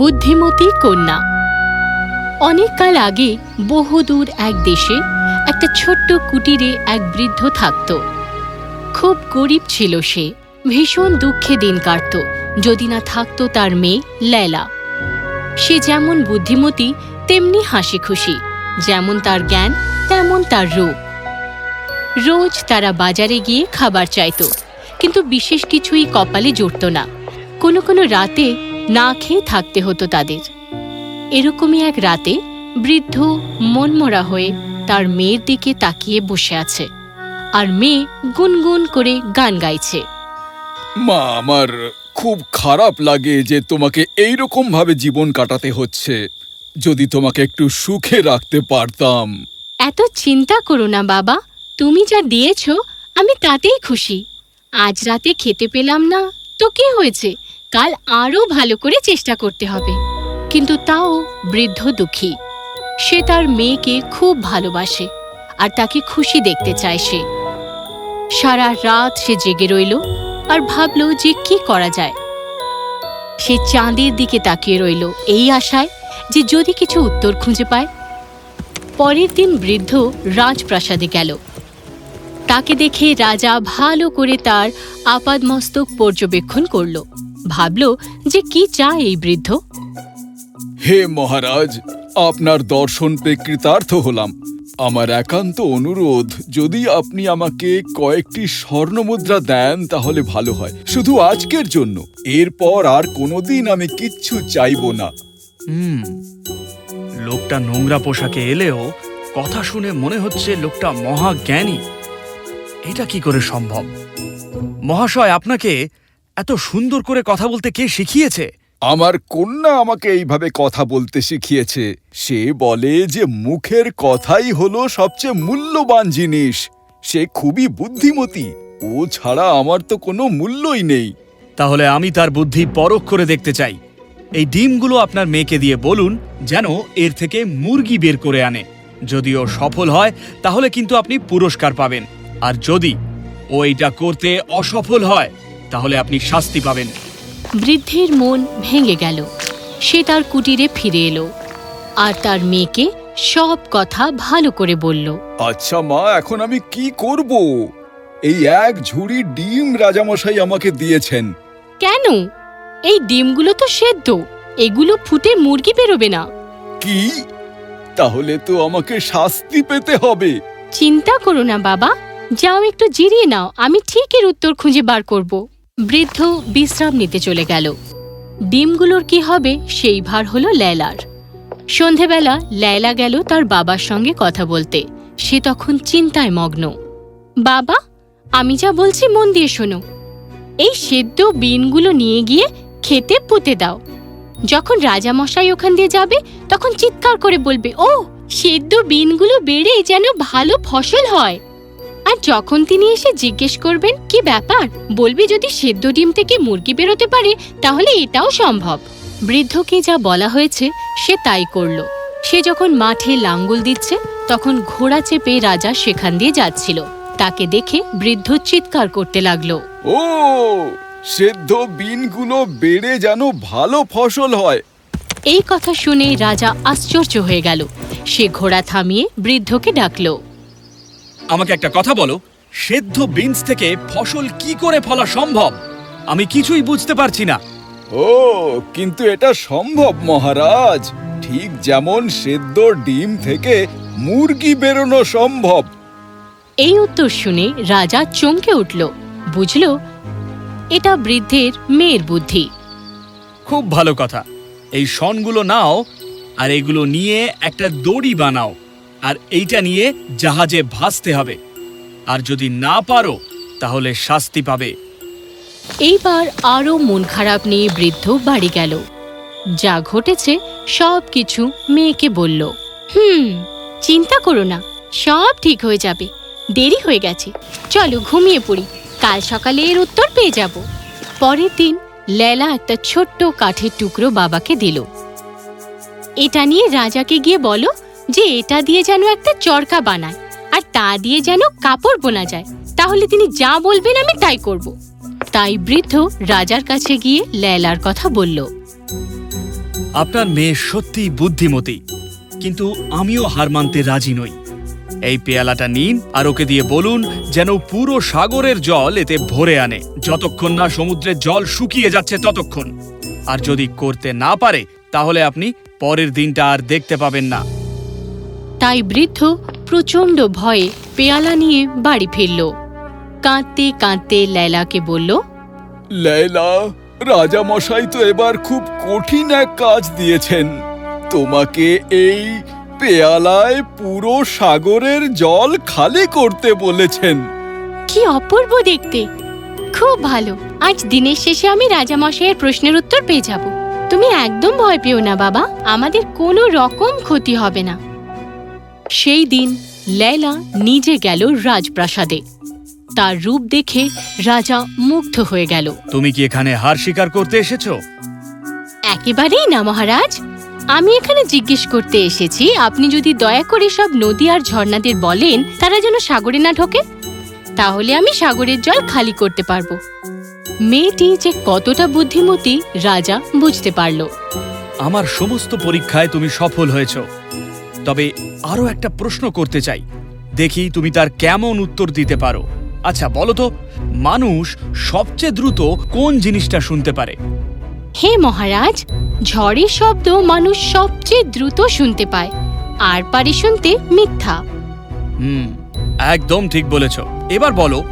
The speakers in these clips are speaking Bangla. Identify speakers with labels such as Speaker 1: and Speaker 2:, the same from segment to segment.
Speaker 1: বুদ্ধিমতী কন্যা। অনেককাল আগে বহুদূর এক দেশে একটা ছোট্ট কুটিরে এক বৃদ্ধ থাকত। খুব গরিব ছিল সে। ভীষণ দুঃখে দিন কাটত। যদি না থাকতো তার মেয়ে লেলা। সে যেমন বুদ্ধিমতী, তেমনি হাসি খুশি যেমন তার জ্ঞান, তেমন তার রূপ। রোজ তারা বাজারে গিয়ে খাবার চাইতো। কিন্তু বিশেষ কিছুই কপালে জুটত না। কোনো কোনো রাতে না খেয়ে থাকতে হতো তাদের। এরকমই এক রাতে বৃদ্ধ মনমরা হয়ে তার মেয়ের দিকে তাকিয়ে বসে আছে আর মেয়ে গুনগুন করে গান গাইছে।
Speaker 2: মা আমার খুব খারাপ লাগে যে তোমাকে এই রকম ভাবে জীবন কাটাতে হচ্ছে। যদি তোমাকে একটু সুখে রাখতে পারতাম।
Speaker 1: এত চিন্তা করো না বাবা তুমি যা দিয়েছ আমি তাতেই খুশি। আজ রাতে খেতে পেলাম না তো কি হয়েছে? কাল আরও ভালো করে চেষ্টা করতে হবে। কিন্তু তাও বৃদ্ধ দুঃখী। সে তার মেয়েকে খুব ভালোবাসে আর তাকে খুশি দেখতে চায় সে। সারা রাত সে জেগে রইল আর ভাবল যে কি করা যায়। সে চাঁদের দিকে তাকিয়ে রইল এই আশায় যে যদি কিছু উত্তর খুঁজে পায়। পরের দিন বৃদ্ধ রাজপ্রাসাদে গেল। তাকে দেখে রাজা ভালো করে তার আপাদমস্তক পর্যবেক্ষণ করল। ভাবল যে কি চায় এই বৃদ্ধ।
Speaker 2: হে মহারাজ আপনার দর্শন পেয়ে কৃতার্থ হলাম। আমার একান্ত অনুরোধ যদি আপনি আমাকে কয়েকটি স্বর্ণমুদ্রা দেন তাহলে ভালো হয় শুধু আজকের জন্য। এরপর আর কোনোদিন আমি কিচ্ছু চাইব না।
Speaker 3: হুম লোকটা নোংরা পোশাকে এলেও কথা শুনে মনে হচ্ছে লোকটা মহাজ্ঞানী। এটা কি করে সম্ভব? মহাশয় আপনাকে এত সুন্দর করে কথা বলতে কে শিখিয়েছে?
Speaker 2: আমার কন্যা আমাকে এইভাবে কথা বলতে শিখিয়েছে। সে বলে যে মুখের কথাই হলো সবচেয়ে মূল্যবান জিনিস। সে খুবই বুদ্ধিমতী। ও ছাড়া আমার তো কোনো মূল্যই নেই।
Speaker 3: তাহলে আমি তার বুদ্ধি পরখ করে দেখতে চাই। এই ডিমগুলো আপনার মেয়েকে দিয়ে বলুন যেন এর থেকে মুরগি বের করে আনে। যদি ও সফল হয় তাহলে কিন্তু আপনি পুরস্কার পাবেন। আর যদি ও এটা করতে অসফল হয় তাহলে আপনি শাস্তি পাবেন।
Speaker 1: বৃদ্ধের মন ভেঙে গেল। সে তার কুটিরে ফিরে এলো। আর তার মেয়েকে সব কথা ভালো করে বলল।
Speaker 2: আচ্ছা মা এখন আমি কি করব? এই এক ঝুড়ি ডিম রাজামশাই আমাকে দিয়েছেন।
Speaker 1: কেন? এই ডিমগুলো তো সেদ্ধ। এগুলো ফুটে মুরগি বেরোবে না।
Speaker 2: কি? তাহলে তো আমাকে শাস্তি পেতে হবে।
Speaker 1: চিন্তা করো না বাবা। যাও একটু জিরিয়ে নাও। আমি ঠিক এর উত্তর খুঁজে বার করব। বৃদ্ধ বিশ্রাম নিতে চলে গেল। ডিমগুলোর কি হবে সেই ভার হলো ল্যালার। সন্ধেবেলা ল্যালা গেল তার বাবার সঙ্গে কথা বলতে। সে তখন চিন্তায় মগ্ন। বাবা, আমি যা বলছি মন দিয়ে শোনো। এই সেদ্ধ বিনগুলো নিয়ে গিয়ে খেতে পুঁতে দাও। যখন রাজামশাই ওখান দিয়ে যাবে, তখন চিৎকার করে বলবে ও সেদ্ধ বিনগুলো বেড়ে যেন ভালো ফসল হয়। আর যখন তিনি এসে জিজ্ঞেস করবেন কি ব্যাপার? বলবি যদি সেদ্ধ ডিম থেকে মুরগি বেরোতে পারে তাহলে এটাও সম্ভব। বৃদ্ধকে যা বলা হয়েছে সে তাই করল। সে যখন মাঠে লাঙ্গল দিচ্ছে তখন ঘোড়া চেপে রাজা সেখান দিয়ে যাচ্ছিল। তাকে দেখে বৃদ্ধ চিৎকার করতে লাগল।
Speaker 2: ও সেদ্ধ বিনগুলো বেড়ে যেন ভালো ফসল হয়।
Speaker 1: এই কথা শুনে রাজা আশ্চর্য হয়ে গেল। সে ঘোড়া থামিয়ে বৃদ্ধকে ডাকলো।
Speaker 3: আমাকে একটা কথা বলো। সেদ্ধ বিনস থেকে ফসল কি করে ফলা সম্ভব? আমি কিছুই বুঝতে পারছি না।
Speaker 2: ও কিন্তু এটা সম্ভব মহারাজ। ঠিক যেমন সেদ্ধ ডিম থেকে মুরগি বেরোনো সম্ভব।
Speaker 1: এই উত্তর শুনে রাজা চমকে উঠল। বুঝল এটা বৃদ্ধের মেয়ের বুদ্ধি।
Speaker 3: খুব ভালো কথা। এই শনগুলো নাও আর এগুলো নিয়ে একটা দড়ি বানাও। আর এইটা নিয়ে জাহাজে ভাসতে হবে। আর যদি না পারো তাহলে শাস্তি পাবে।
Speaker 1: এইবার আরও মন খারাপ নিয়ে বৃদ্ধ বাড়ি গেল। যা ঘটেছে সব কিছু মেয়েকে বলল। হুম চিন্তা করো না সব ঠিক হয়ে যাবে। দেরি হয়ে গেছে। চলো ঘুমিয়ে পড়ি। কাল সকালে এর উত্তর পেয়ে যাব। পরের দিন লেলা একটা ছোট্ট কাঠের টুকরো বাবাকে দিল। এটা নিয়ে রাজাকে গিয়ে বলো যে এটা দিয়ে যেন একটা চরকা বানায়, আর তা দিয়ে যেন কাপড় বোনা যায়। তাহলে তিনি যা বলবেন আমি তাই করব। তাই বৃদ্ধ রাজার কাছে গিয়ে লেলার কথা বলল।
Speaker 3: আপনার মেয়ে সত্যি বুদ্ধিমতী, কিন্তু আমিও হার মানতে রাজি নই। এই পেয়ালাটা নিন আর ওকে দিয়ে বলুন যেন পুরো সাগরের জল এতে ভরে আনে। যতক্ষণ না সমুদ্রের জল শুকিয়ে যাচ্ছে ততক্ষণ। আর যদি করতে না পারে, তাহলে আপনি পরের দিনটা আর দেখতে পাবেন না।
Speaker 1: তাই বৃদ্ধ প্রচণ্ড ভয়ে পেয়ালা নিয়ে বাড়ি ফিরল। কাঁদতে কাঁদতে লেলাকে বলল
Speaker 2: লেলা রাজা মশাই তো এবার খুব কঠিন এক কাজ দিয়েছেন। তোমাকে এই পেয়ালায় পুরো সাগরের জল খালি করতে বলেছেন।
Speaker 1: কি অপূর্ব দেখতে। খুব ভালো। আজ দিনের শেষে আমি রাজামশাইয়ের প্রশ্নের উত্তর পেয়ে যাব। তুমি একদম ভয় পেও না বাবা। আমাদের কোনো রকম ক্ষতি হবে না। সেই দিন লেলা নিজে গেল রাজপ্রাসাদে। তার রূপ দেখে রাজা মুগ্ধ হয়ে গেল।
Speaker 3: তুমি কি এখানে হার স্বীকার করতে এসেছ?
Speaker 1: একেবারেই না মহারাজ। আমি এখানে জিজ্ঞেস করতে এসেছি আপনি যদি দয়া করে সব নদী আর ঝর্ণাদের বলেন তারা যেন সাগরে না ঢোকে তাহলে আমি সাগরের জল খালি করতে পারব। মেয়েটি যে কতটা বুদ্ধিমতী রাজা বুঝতে পারল।
Speaker 3: আমার সমস্ত পরীক্ষায় তুমি সফল হয়েছ। তবে আরও একটা প্রশ্ন করতে চাই। দেখি তুমি তার কেমন উত্তর দিতে পারো। আচ্ছা বলো তো মানুষ সবচেয়ে দ্রুত কোন জিনিসটা শুনতে পারে?
Speaker 1: হে মহারাজ ঝড়ের শব্দ মানুষ সবচেয়ে দ্রুত শুনতে পায়। আর পারে শুনতে মিথ্যা।
Speaker 3: হুম একদম ঠিক বলেছ। এবার বলো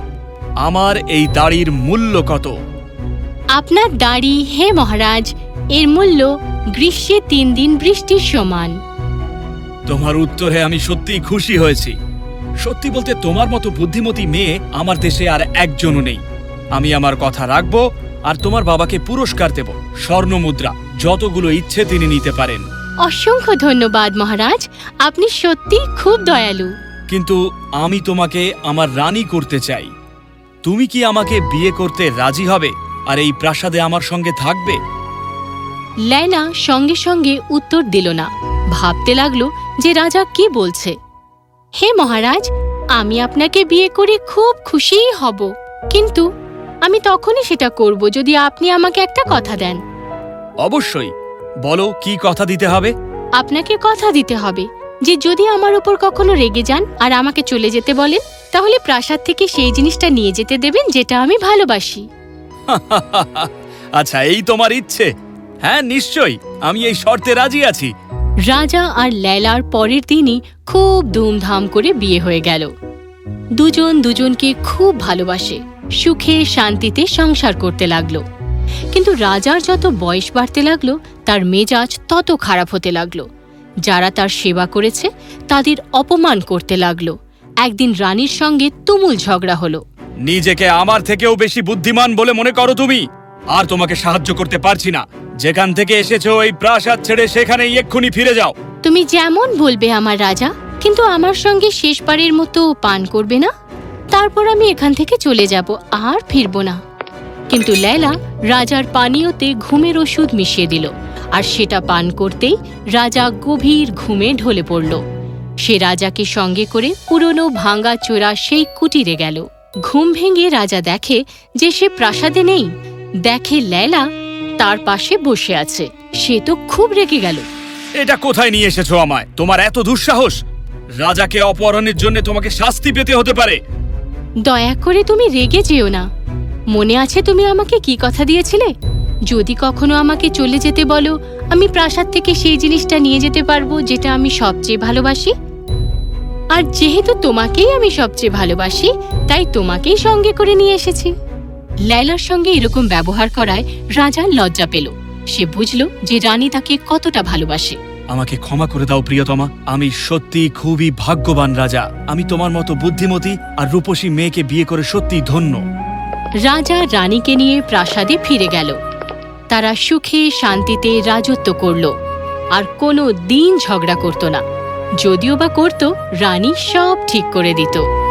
Speaker 3: আমার এই দাড়ির মূল্য কত?
Speaker 1: আপনার দাড়ি হে মহারাজ এর মূল্য গ্রীষ্মে তিন দিন বৃষ্টির সমান।
Speaker 3: তোমার উত্তরে আমি সত্যিই খুশি হয়েছি। সত্যি বলতে তোমার মতো বুদ্ধিমতী মেয়ে আমার দেশে আর একজনও নেই। আমি আমার কথা রাখব আর তোমার বাবাকে পুরস্কার দেব। স্বর্ণ মুদ্রা যতগুলো ইচ্ছে তিনি নিতে পারেন।
Speaker 1: অসংখ্য ধন্যবাদ মহারাজ আপনি সত্যি খুব দয়ালু।
Speaker 3: কিন্তু আমি তোমাকে আমার রানী করতে চাই। তুমি কি আমাকে বিয়ে করতে রাজি হবে আর এই প্রাসাদে আমার সঙ্গে থাকবে?
Speaker 1: লেলা সঙ্গে সঙ্গে উত্তর দিল না। ভাবতে লাগল যে রাজা কি বলছে? হে মহারাজ আমি আপনাকে বিয়ে করে খুব খুশিই হব। কিন্তু আমি তখনই সেটা করব যদি আপনি আমাকে একটা কথা দেন।
Speaker 3: অবশ্যই। বলো কি কথা দিতে হবে?
Speaker 1: আপনাকে কথা দিতে হবে যে যদি আমার উপর কখনো রেগে যান আর আমাকে চলে যেতে বলেন তাহলে প্রাসাদ থেকে সেই জিনিসটা নিয়ে যেতে দেবেন যেটা আমি ভালোবাসি।
Speaker 3: আচ্ছা এই তোমার ইচ্ছে। হ্যাঁ নিশ্চয়ই। আমি এই শর্তে রাজি আছি।
Speaker 1: রাজা আর লেলার পরের দিনই খুব ধুমধাম করে বিয়ে হয়ে গেল। দুজন দুজনকে খুব ভালোবাসে, সুখে শান্তিতে সংসার করতে লাগল। কিন্তু রাজার যত বয়স বাড়তে লাগল, তার মেজাজ তত খারাপ হতে লাগল। যারা তার সেবা করেছে, তাদের অপমান করতে লাগল। একদিন রানীর সঙ্গে তুমুল ঝগড়া হলো।
Speaker 3: নিজেকে আমার থেকেও বেশি বুদ্ধিমান বলে মনে করো তুমি। আর তোমাকে সাহায্য করতে পারছি না। যেখান থেকে এসেছ, এই প্রাসাদ ছেড়ে সেখানেই এক্ষুনি ফিরে যাও।
Speaker 1: তুমি যেমন বলবে আমার রাজা, কিন্তু আমার সঙ্গে শেষবারের মতো পান করবে না? তারপর আমি এখান থেকে চলে যাব, আর ফিরব না। কিন্তু লেলা রাজার পানীয়তে ঘুমের ওষুধ মিশিয়ে দিল, আর সেটা পান করতেই রাজা গভীর ঘুমে ঢলে পড়ল। সে রাজাকে সঙ্গে করে পুরনো ভাঙ্গা চোরা সেই কুটিরে গেল। ঘুম ভেঙে রাজা দেখে যে সে প্রাসাদে নেই। দেখে লেলা তার পাশে বসে আছে। সে তো খুব রেগে গেল।
Speaker 3: এটা কোথায় নিয়ে এসেছ আমায়? তোমার এত দুঃসাহস? রাজাকে অপহরণের জন্য তোমাকে শাস্তি পেতে হতে পারে।
Speaker 1: দয়া করে তুমি রেগে যেও না। মনে আছে তুমি আমাকে কি কথা দিয়েছিলে? যদি কখনো আমাকে চলে যেতে বলো আমি প্রাসাদ থেকে সেই জিনিসটা নিয়ে যেতে পারব যেটা আমি সবচেয়ে ভালোবাসি। আর যেহেতু তোমাকেই আমি সবচেয়ে ভালোবাসি তাই তোমাকেই সঙ্গে করে নিয়ে এসেছি। লাইলার সঙ্গে এরকম ব্যবহার করায় রাজা লজ্জা পেল। সে বুঝল যে রানী তাকে কতটা ভালোবাসে।
Speaker 3: আমাকে ক্ষমা করে দাও প্রিয়তমা। আমি সত্যি খুবই ভাগ্যবান রাজা। আমি তোমার মতো বুদ্ধিমতী আর রূপসী মেয়েকে বিয়ে করে সত্যি ধন্য।
Speaker 1: রাজা রানীকে নিয়ে প্রাসাদে ফিরে গেল। তারা সুখে শান্তিতে রাজত্ব করল। আর কোনো দিন ঝগড়া করত না। যদিও বা করত রানী সব ঠিক করে দিত।